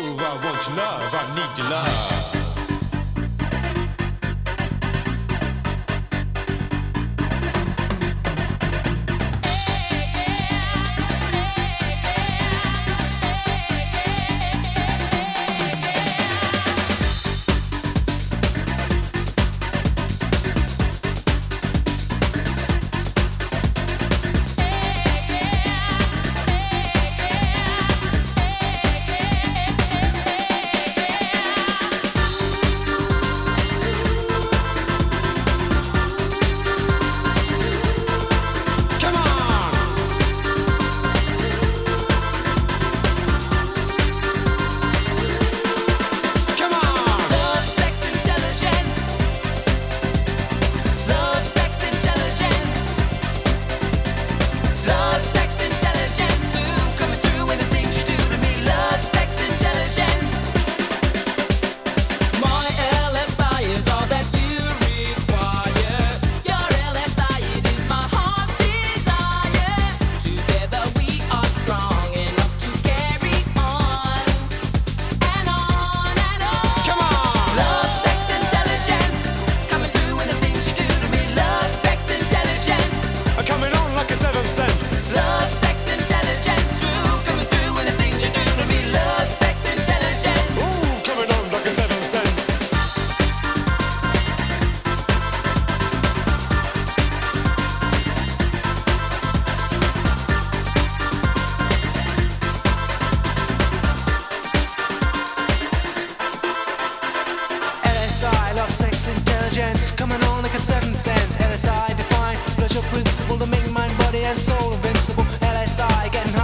I want your love, I need your love. gents, coming on like a seventh sense. LSI define pleasure principle to make mind, body, and soul invincible. LSI getting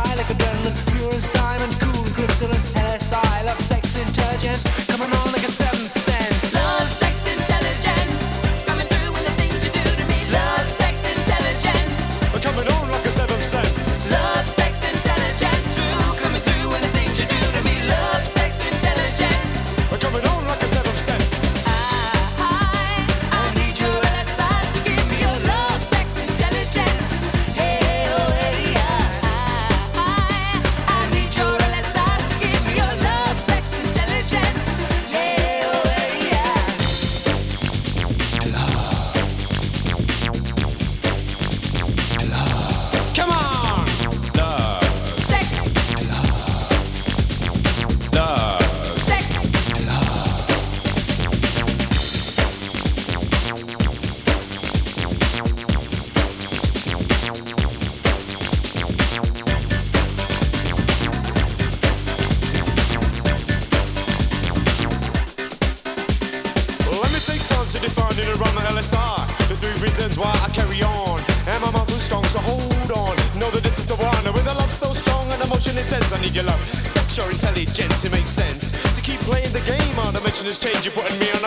has three reasons why I carry on. And my mother strong so hold on. Know that this is the one. With a love so strong and emotion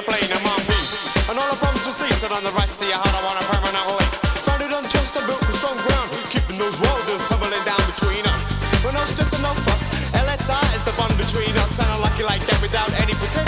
plane, I'm on peace. And all the problems will cease, and on the rest of your heart I want a permanent release. Found it unjust and built from strong ground, keeping those walls just tumbling down between us. But no stress and no fuss, LSI is the bond between us, and I like you like that without any pretense,